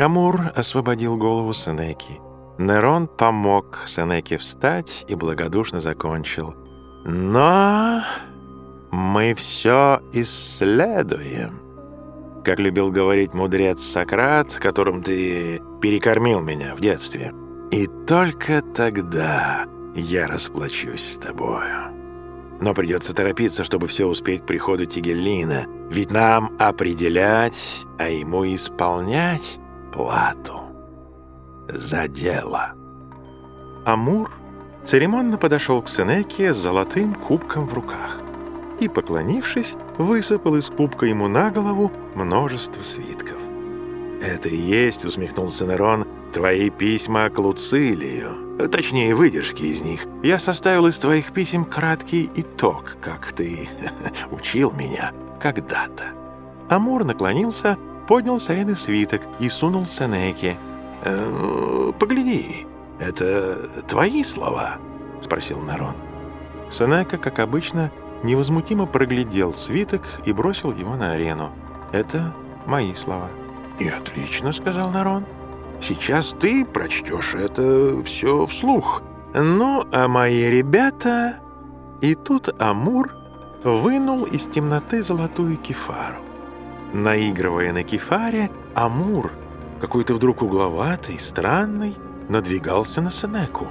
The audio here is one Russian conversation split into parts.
Амур освободил голову Сенеки. Нерон помог Сенеке встать и благодушно закончил. «Но мы все исследуем». Как любил говорить мудрец Сократ, которым ты перекормил меня в детстве. И только тогда я расплачусь с тобою. Но придется торопиться, чтобы все успеть к приходу Тигеллина, ведь нам определять, а ему исполнять плату за дело. Амур церемонно подошел к Сенеке с золотым кубком в руках и, поклонившись, высыпал из кубка ему на голову множество свитков. «Это и есть», — усмехнулся Нерон, — «твои письма к Луцилию, точнее, выдержки из них. Я составил из твоих писем краткий итог, как ты учил меня когда-то». Амур наклонился, поднял с арены свиток и сунул Сенеке. «Э, «Погляди, это твои слова?» — спросил Нерон. Сенека, как обычно, невозмутимо проглядел свиток и бросил его на арену. «Это мои слова». «И отлично», — сказал Нарон. «Сейчас ты прочтешь это все вслух. Ну, а мои ребята...» И тут Амур вынул из темноты золотую кефару. Наигрывая на кефаре, Амур, какой-то вдруг угловатый, странный, надвигался на Сенеку.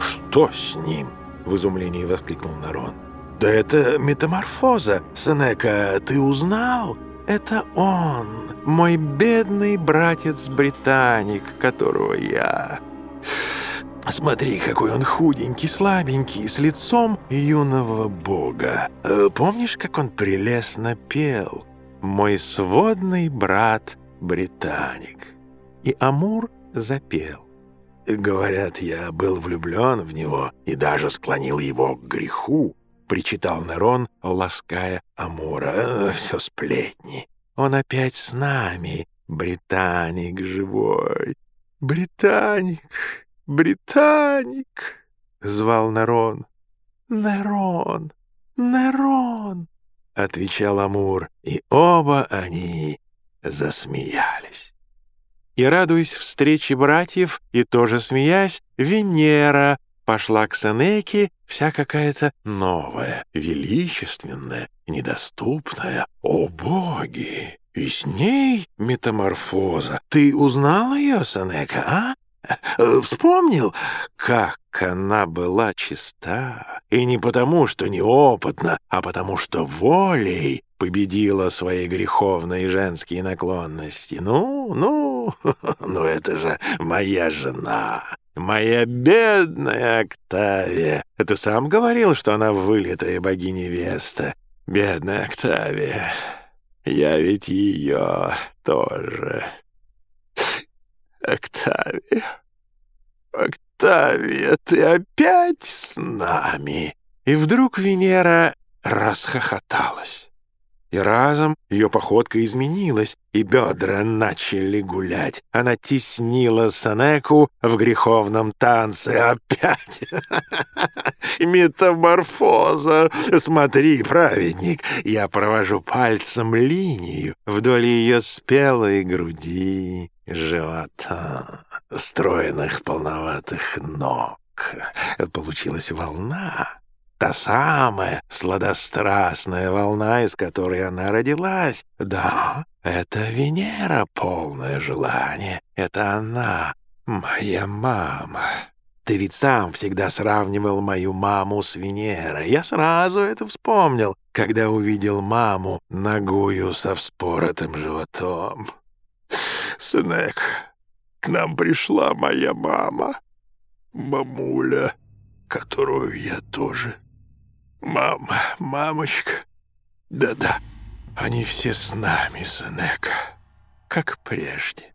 «Что с ним?» — в изумлении воскликнул Нарон. «Да это метаморфоза, Сенека, ты узнал? Это он, мой бедный братец-британик, которого я... Смотри, какой он худенький, слабенький, с лицом юного бога. Э, помнишь, как он прелестно пел? Мой сводный брат-британик». И Амур запел. Говорят, я был влюблен в него и даже склонил его к греху, — причитал Нерон, лаская Амура. «Э, «Все сплетни. Он опять с нами, британик живой. Британик, британик!» — звал Нерон. «Нерон, Нерон!» — отвечал Амур, и оба они засмеялись. И, радуясь встрече братьев и тоже смеясь, Венера пошла к Сенеке вся какая-то новая, величественная, недоступная. О, боги! И с ней метаморфоза. Ты узнал ее, Сенека, а? Э, вспомнил, как она была чиста, и не потому, что неопытна, а потому, что волей победила свои греховные женские наклонности. Ну, ну, ну это же моя жена, «Моя бедная Октавия! Ты сам говорил, что она вылитая богиня-веста? Бедная Октавия! Я ведь ее тоже!» «Октавия! Октавия, ты опять с нами!» И вдруг Венера расхохоталась. И разом ее походка изменилась, и бедра начали гулять. Она теснила Санеку в греховном танце. Опять метаморфоза. Смотри, праведник, я провожу пальцем линию вдоль ее спелой груди, живота, стройных полноватых ног. Получилась волна Та самая сладострастная волна, из которой она родилась. Да, это Венера, полное желание. Это она, моя мама. Ты ведь сам всегда сравнивал мою маму с Венерой. Я сразу это вспомнил, когда увидел маму ногую со вспоротым животом. Сынек, к нам пришла моя мама, мамуля, которую я тоже Мама, мамочка. Да-да, они все с нами, Сенека, как прежде.